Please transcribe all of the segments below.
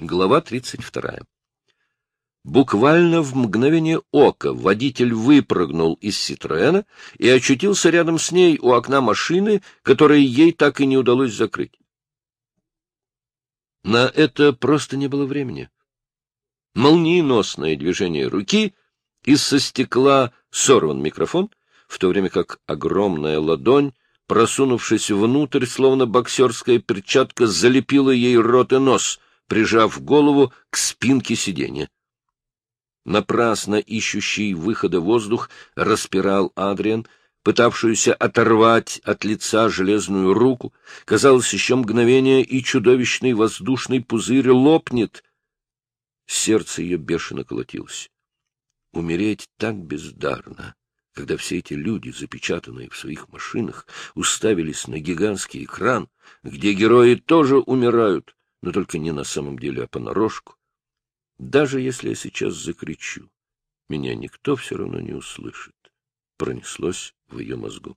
Глава 32. Буквально в мгновение ока водитель выпрыгнул из Ситроэна и очутился рядом с ней у окна машины, которое ей так и не удалось закрыть. На это просто не было времени. Молниеносное движение руки, и со стекла сорван микрофон, в то время как огромная ладонь, просунувшись внутрь, словно боксерская перчатка, залепила ей рот и нос — прижав голову к спинке сиденья. Напрасно ищущий выхода воздух распирал Адриан, пытавшуюся оторвать от лица железную руку. Казалось, еще мгновение, и чудовищный воздушный пузырь лопнет. Сердце ее бешено колотилось. Умереть так бездарно, когда все эти люди, запечатанные в своих машинах, уставились на гигантский экран, где герои тоже умирают, но только не на самом деле, а понарошку. Даже если я сейчас закричу, меня никто все равно не услышит. Пронеслось в ее мозгу.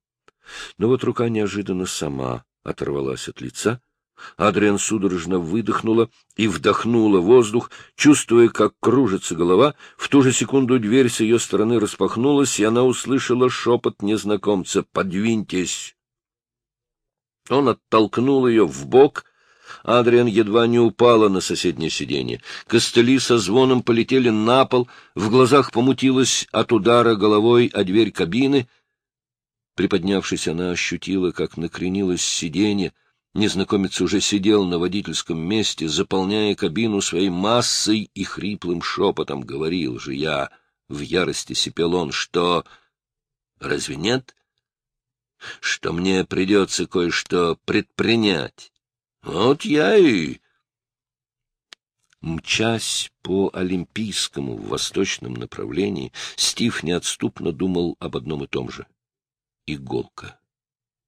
Но вот рука неожиданно сама оторвалась от лица. Адриан судорожно выдохнула и вдохнула воздух, чувствуя, как кружится голова. В ту же секунду дверь с ее стороны распахнулась, и она услышала шепот незнакомца «Подвиньтесь!». Он оттолкнул ее в бок Адриан едва не упала на соседнее сиденье. Костыли со звоном полетели на пол, в глазах помутилась от удара головой о дверь кабины. Приподнявшись, она ощутила, как накренилось сиденье. Незнакомец уже сидел на водительском месте, заполняя кабину своей массой и хриплым шепотом говорил же я, в ярости сипел он, что... Разве нет? Что мне придется кое-что предпринять. Вот я и... Мчась по Олимпийскому в восточном направлении, Стив неотступно думал об одном и том же. Иголка.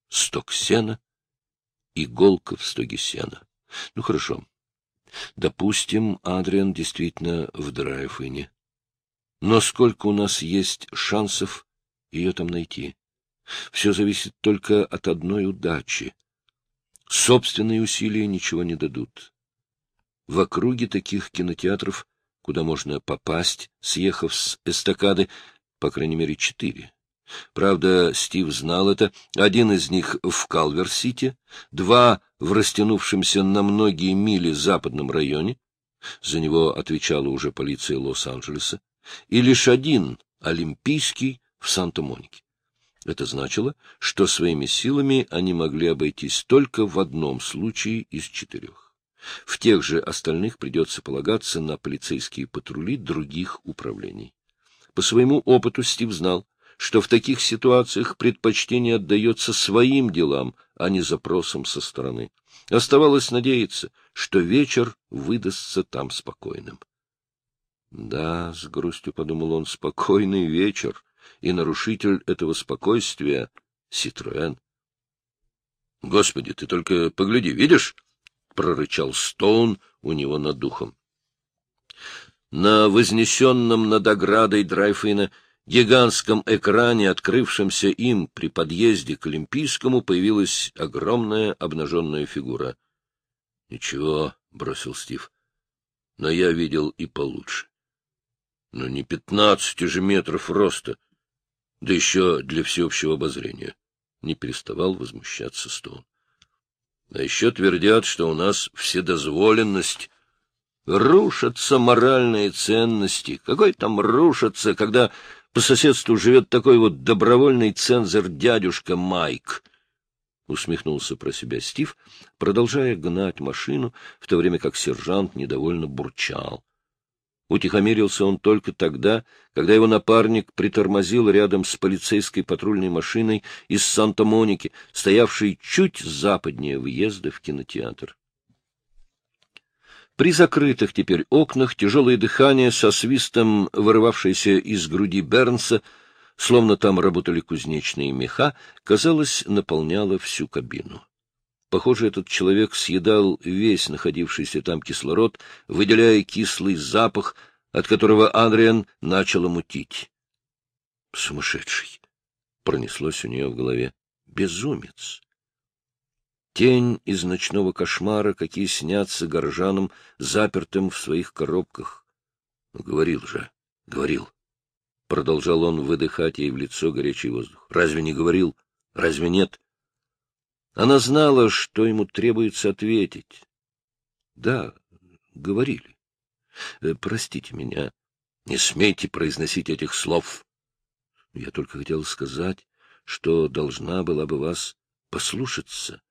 Сток сена, иголка в стоге сена. Ну, хорошо. Допустим, Адриан действительно в Драйфине. Но сколько у нас есть шансов ее там найти? Все зависит только от одной удачи. Собственные усилия ничего не дадут. В округе таких кинотеатров, куда можно попасть, съехав с эстакады, по крайней мере, четыре. Правда, Стив знал это. Один из них в Калвер-Сити, два в растянувшемся на многие мили западном районе. За него отвечала уже полиция Лос-Анджелеса. И лишь один, Олимпийский, в Санта-Монике. Это значило, что своими силами они могли обойтись только в одном случае из четырех. В тех же остальных придется полагаться на полицейские патрули других управлений. По своему опыту Стив знал, что в таких ситуациях предпочтение отдается своим делам, а не запросам со стороны. Оставалось надеяться, что вечер выдастся там спокойным. Да, — с грустью подумал он, — спокойный вечер и нарушитель этого спокойствия — Ситроэн. — Господи, ты только погляди, видишь? — прорычал Стоун у него над духом. На вознесенном над оградой Драйфина гигантском экране, открывшемся им при подъезде к Олимпийскому, появилась огромная обнаженная фигура. — Ничего, — бросил Стив, — но я видел и получше. Но не пятнадцати же метров роста, да еще для всеобщего обозрения. Не переставал возмущаться Стоун. А еще твердят, что у нас вседозволенность. Рушатся моральные ценности. Какой там рушатся, когда по соседству живет такой вот добровольный цензор дядюшка Майк? Усмехнулся про себя Стив, продолжая гнать машину, в то время как сержант недовольно бурчал. Утихомирился он только тогда, когда его напарник притормозил рядом с полицейской патрульной машиной из Санта-Моники, стоявшей чуть западнее въезда в кинотеатр. При закрытых теперь окнах тяжелое дыхание со свистом, вырывавшееся из груди Бернса, словно там работали кузнечные меха, казалось, наполняло всю кабину. Похоже, этот человек съедал весь находившийся там кислород, выделяя кислый запах, от которого Адриан начал мутить. Сумасшедший! Пронеслось у нее в голове. Безумец! Тень из ночного кошмара, какие снятся горожанам, запертым в своих коробках. Говорил же, говорил. Продолжал он выдыхать ей в лицо горячий воздух. Разве не говорил? Разве нет? Она знала, что ему требуется ответить. Да, говорили. Э, простите меня. Не смейте произносить этих слов. Я только хотел сказать, что должна была бы вас послушаться.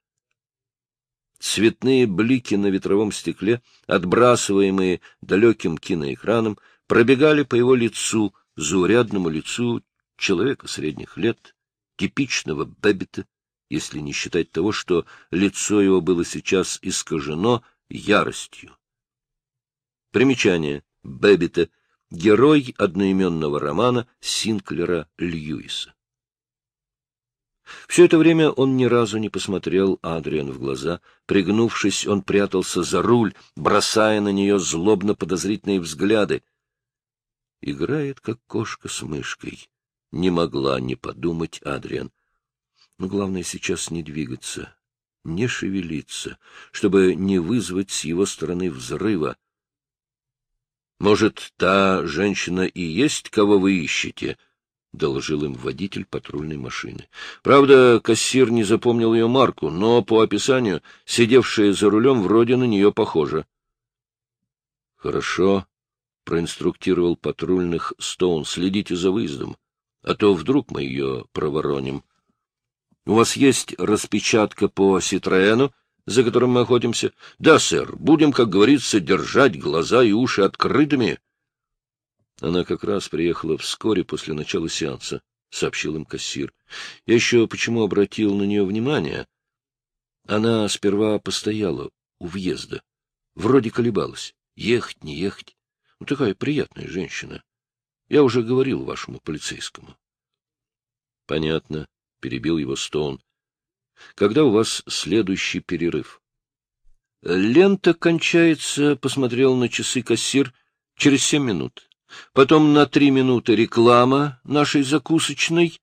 Цветные блики на ветровом стекле, отбрасываемые далеким киноэкраном, пробегали по его лицу, заурядному лицу человека средних лет, типичного Бэббита, если не считать того, что лицо его было сейчас искажено яростью. Примечание. Бэббит — герой одноименного романа Синклера Льюиса. Все это время он ни разу не посмотрел Адриан в глаза. Пригнувшись, он прятался за руль, бросая на нее злобно-подозрительные взгляды. Играет, как кошка с мышкой. Не могла не подумать Адриан. Но главное сейчас не двигаться, не шевелиться, чтобы не вызвать с его стороны взрыва. Может, та женщина и есть, кого вы ищете? — доложил им водитель патрульной машины. Правда, кассир не запомнил ее марку, но по описанию сидевшая за рулем вроде на нее похожа. — Хорошо, — проинструктировал патрульных Стоун, — следите за выездом, а то вдруг мы ее провороним. — У вас есть распечатка по Ситроэну, за которым мы охотимся? — Да, сэр. Будем, как говорится, держать глаза и уши открытыми. Она как раз приехала вскоре после начала сеанса, — сообщил им кассир. Я еще почему обратил на нее внимание? Она сперва постояла у въезда. Вроде колебалась. Ехать, не ехать. Ну, такая приятная женщина. Я уже говорил вашему полицейскому. — Понятно перебил его Стоун. — Когда у вас следующий перерыв? — Лента кончается, — посмотрел на часы кассир, — через семь минут. Потом на три минуты реклама нашей закусочной.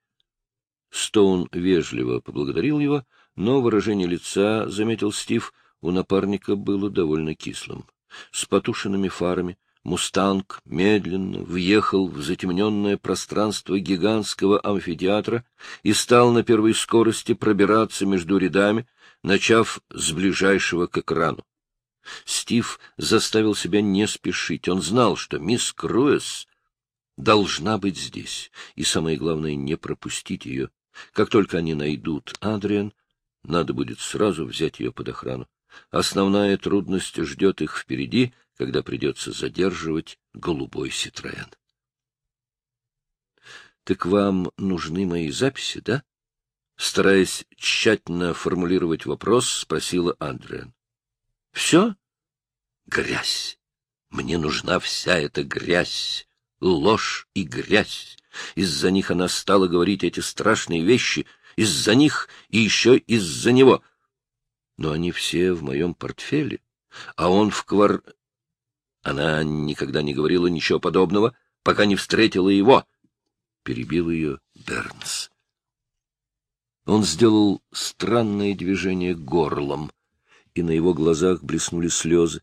Стоун вежливо поблагодарил его, но выражение лица, — заметил Стив, — у напарника было довольно кислым. С потушенными фарами, Мустанг медленно въехал в затемненное пространство гигантского амфитеатра и стал на первой скорости пробираться между рядами, начав с ближайшего к экрану. Стив заставил себя не спешить. Он знал, что мисс Круэс должна быть здесь, и, самое главное, не пропустить ее. Как только они найдут Адриан, надо будет сразу взять ее под охрану. Основная трудность ждет их впереди, когда придется задерживать голубой Ситроен. — Так вам нужны мои записи, да? Стараясь тщательно формулировать вопрос, спросила Андриан. — Все? Грязь. Мне нужна вся эта грязь, ложь и грязь. Из-за них она стала говорить эти страшные вещи, из-за них и еще из-за него. Но они все в моем портфеле, а он в квар... Она никогда не говорила ничего подобного, пока не встретила его. Перебил ее Бернс. Он сделал странное движение горлом, и на его глазах блеснули слезы.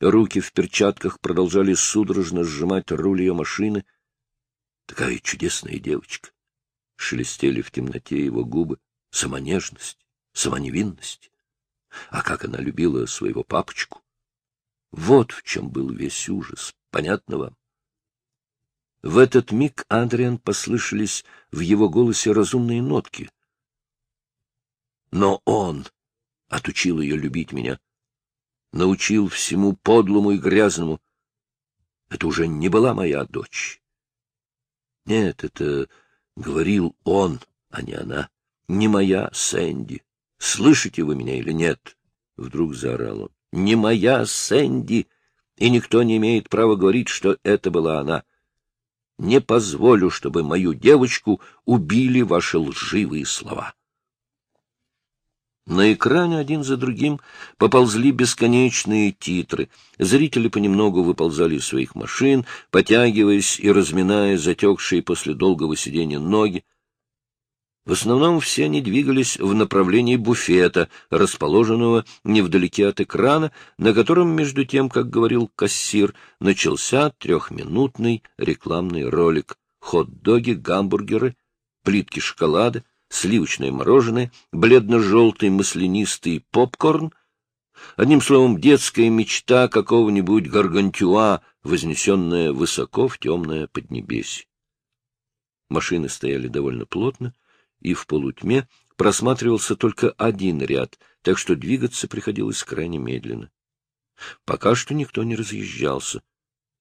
Руки в перчатках продолжали судорожно сжимать руль ее машины. Такая чудесная девочка. Шелестели в темноте его губы. Сама нежность, сама невинность. А как она любила своего папочку! Вот в чем был весь ужас. Понятно вам? В этот миг Адриан послышались в его голосе разумные нотки. Но он отучил ее любить меня, научил всему подлому и грязному. Это уже не была моя дочь. Нет, это говорил он, а не она. Не моя Сэнди. Слышите вы меня или нет? Вдруг заорал он не моя Сэнди, и никто не имеет права говорить, что это была она. Не позволю, чтобы мою девочку убили ваши лживые слова. На экране один за другим поползли бесконечные титры. Зрители понемногу выползали из своих машин, потягиваясь и разминая затекшие после долгого сидения ноги. В основном все они двигались в направлении буфета, расположенного невдалеке от экрана, на котором, между тем, как говорил кассир, начался трехминутный рекламный ролик. Хот-доги, гамбургеры, плитки шоколада, сливочное мороженое, бледно-желтый маслянистый попкорн. Одним словом, детская мечта какого-нибудь гаргантюа, вознесенная высоко в темное поднебесье. Машины стояли довольно плотно, и в полутьме просматривался только один ряд, так что двигаться приходилось крайне медленно. Пока что никто не разъезжался.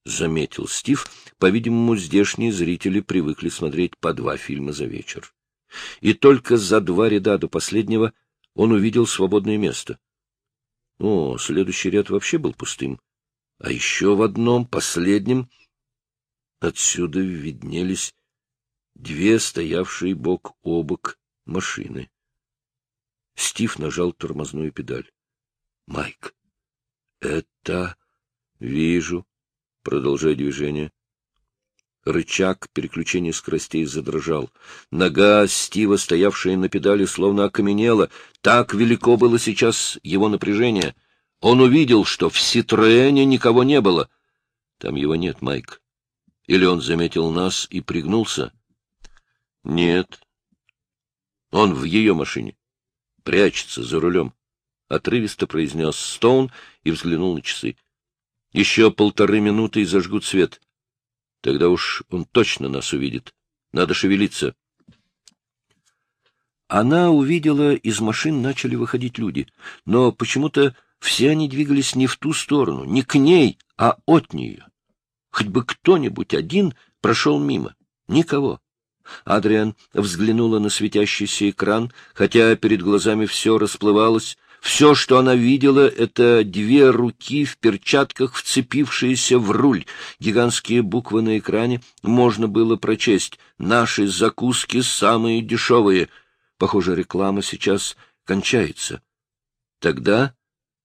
Заметил Стив, по-видимому, здешние зрители привыкли смотреть по два фильма за вечер. И только за два ряда до последнего он увидел свободное место. О, следующий ряд вообще был пустым. А еще в одном, последнем, отсюда виднелись две стоявшие бок о бок машины. Стив нажал тормозную педаль. — Майк, это... — Вижу. Продолжай движение. Рычаг переключения скоростей задрожал. Нога Стива, стоявшая на педали, словно окаменела. Так велико было сейчас его напряжение. Он увидел, что в Ситроэне никого не было. Там его нет, Майк. Или он заметил нас и пригнулся? — Нет. Он в ее машине. Прячется за рулем. Отрывисто произнес Стоун и взглянул на часы. Еще полторы минуты и зажгут свет. Тогда уж он точно нас увидит. Надо шевелиться. Она увидела, из машин начали выходить люди, но почему-то все они двигались не в ту сторону, не к ней, а от нее. Хоть бы кто-нибудь один прошел мимо. Никого. Адриан взглянула на светящийся экран, хотя перед глазами все расплывалось. Все, что она видела, — это две руки в перчатках, вцепившиеся в руль. Гигантские буквы на экране можно было прочесть. «Наши закуски самые дешевые». Похоже, реклама сейчас кончается. Тогда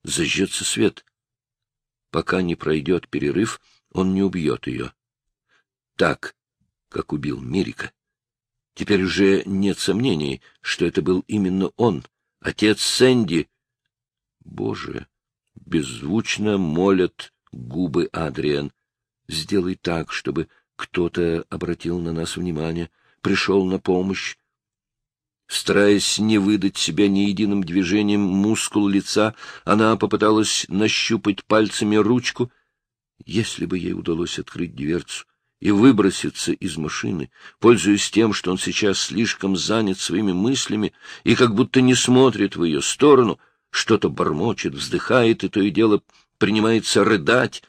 зажжется свет. Пока не пройдет перерыв, он не убьет ее. Так, как убил Мирика. Теперь уже нет сомнений, что это был именно он, отец Сэнди. Боже, беззвучно молят губы Адриан. Сделай так, чтобы кто-то обратил на нас внимание, пришел на помощь. Стараясь не выдать себя ни единым движением мускул лица, она попыталась нащупать пальцами ручку. Если бы ей удалось открыть дверцу, и выброситься из машины, пользуясь тем, что он сейчас слишком занят своими мыслями и как будто не смотрит в ее сторону, что-то бормочет, вздыхает и то и дело принимается рыдать.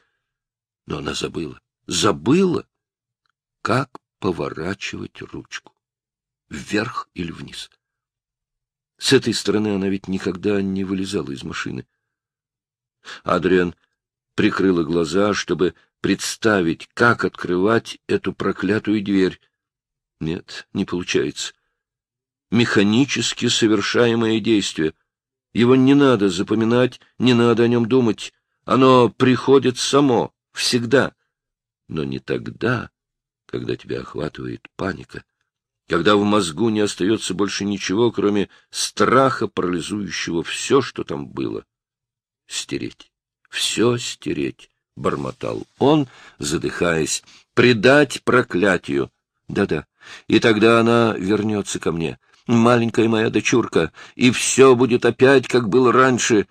Но она забыла, забыла, как поворачивать ручку, вверх или вниз. С этой стороны она ведь никогда не вылезала из машины. Адриан прикрыла глаза, чтобы представить, как открывать эту проклятую дверь. Нет, не получается. Механически совершаемое действие. Его не надо запоминать, не надо о нем думать. Оно приходит само, всегда. Но не тогда, когда тебя охватывает паника, когда в мозгу не остается больше ничего, кроме страха, парализующего все, что там было. Стереть. Все стереть. — бормотал он, задыхаясь, — предать проклятию. Да-да, и тогда она вернется ко мне, маленькая моя дочурка, и все будет опять, как было раньше.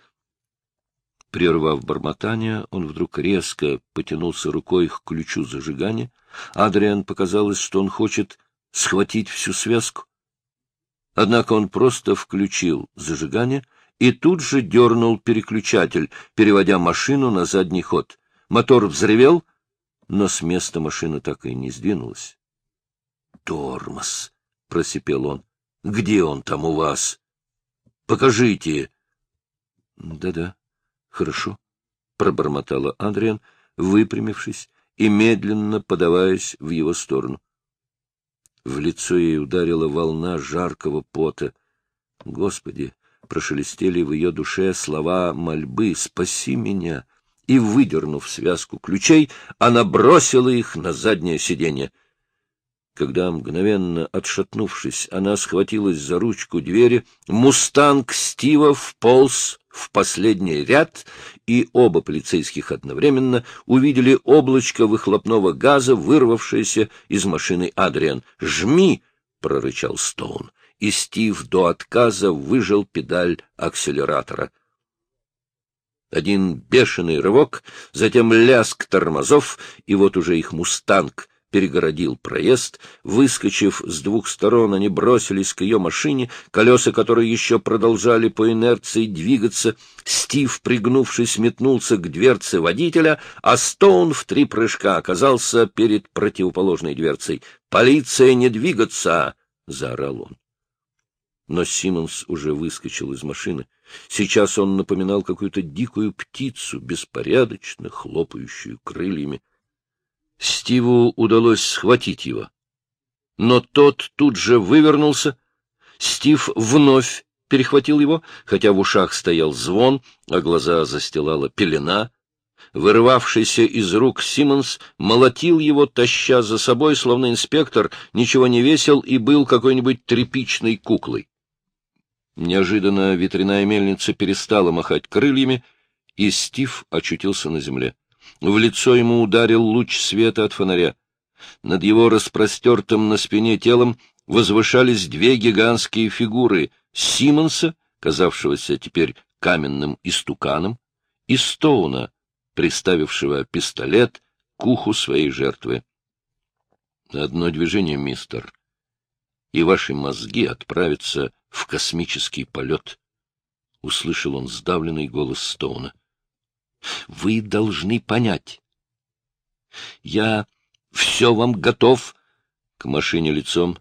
Прервав бормотание, он вдруг резко потянулся рукой к ключу зажигания. Адриан показалось, что он хочет схватить всю связку. Однако он просто включил зажигание и тут же дернул переключатель, переводя машину на задний ход — Мотор взревел, но с места машина так и не сдвинулась. — Тормоз! — просипел он. — Где он там у вас? Покажите! Да — Да-да, хорошо, — пробормотала Андриан, выпрямившись и медленно подаваясь в его сторону. В лицо ей ударила волна жаркого пота. Господи! Прошелестели в ее душе слова мольбы «Спаси меня!» И, выдернув связку ключей, она бросила их на заднее сиденье. Когда, мгновенно отшатнувшись, она схватилась за ручку двери, мустанг Стива вполз в последний ряд, и оба полицейских одновременно увидели облачко выхлопного газа, вырвавшееся из машины Адриан. «Жми!» — прорычал Стоун, и Стив до отказа выжал педаль акселератора. Один бешеный рывок, затем лязг тормозов, и вот уже их «Мустанг» перегородил проезд. Выскочив с двух сторон, они бросились к ее машине, колеса которой еще продолжали по инерции двигаться. Стив, пригнувшись, метнулся к дверце водителя, а Стоун в три прыжка оказался перед противоположной дверцей. «Полиция, не двигаться!» — заорал он. Но Симмонс уже выскочил из машины. Сейчас он напоминал какую-то дикую птицу, беспорядочно хлопающую крыльями. Стиву удалось схватить его. Но тот тут же вывернулся. Стив вновь перехватил его, хотя в ушах стоял звон, а глаза застилала пелена. Вырвавшийся из рук Симмонс молотил его, таща за собой, словно инспектор, ничего не весил и был какой-нибудь тряпичной куклой. Неожиданно ветряная мельница перестала махать крыльями, и Стив очутился на земле. В лицо ему ударил луч света от фонаря. Над его распростертым на спине телом возвышались две гигантские фигуры — Симонса, казавшегося теперь каменным истуканом, и Стоуна, приставившего пистолет к уху своей жертвы. Одно движение, мистер, и ваши мозги отправятся в космический полет. Услышал он сдавленный голос Стоуна. — вы должны понять. Я все вам готов. К машине лицом,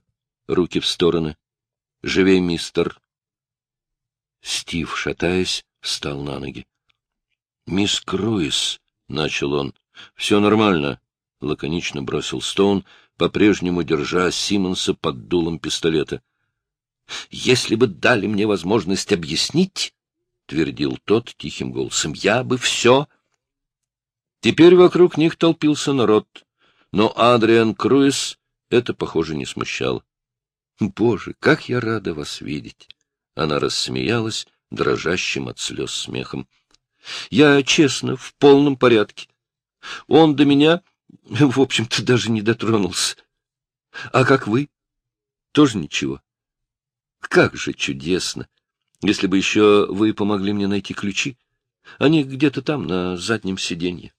руки в стороны. Живей, мистер. Стив, шатаясь, встал на ноги. — Мисс Круиз, — начал он. — Все нормально, — лаконично бросил Стоун, по-прежнему держа Симмонса под дулом пистолета. — Если бы дали мне возможность объяснить, — твердил тот тихим голосом, — я бы все... Теперь вокруг них толпился народ, но Адриан Круиз это, похоже, не смущало. — Боже, как я рада вас видеть! Она рассмеялась, дрожащим от слез смехом. — Я, честно, в полном порядке. Он до меня, в общем-то, даже не дотронулся. А как вы? Тоже ничего. Как же чудесно! Если бы еще вы помогли мне найти ключи. Они где-то там, на заднем сиденье.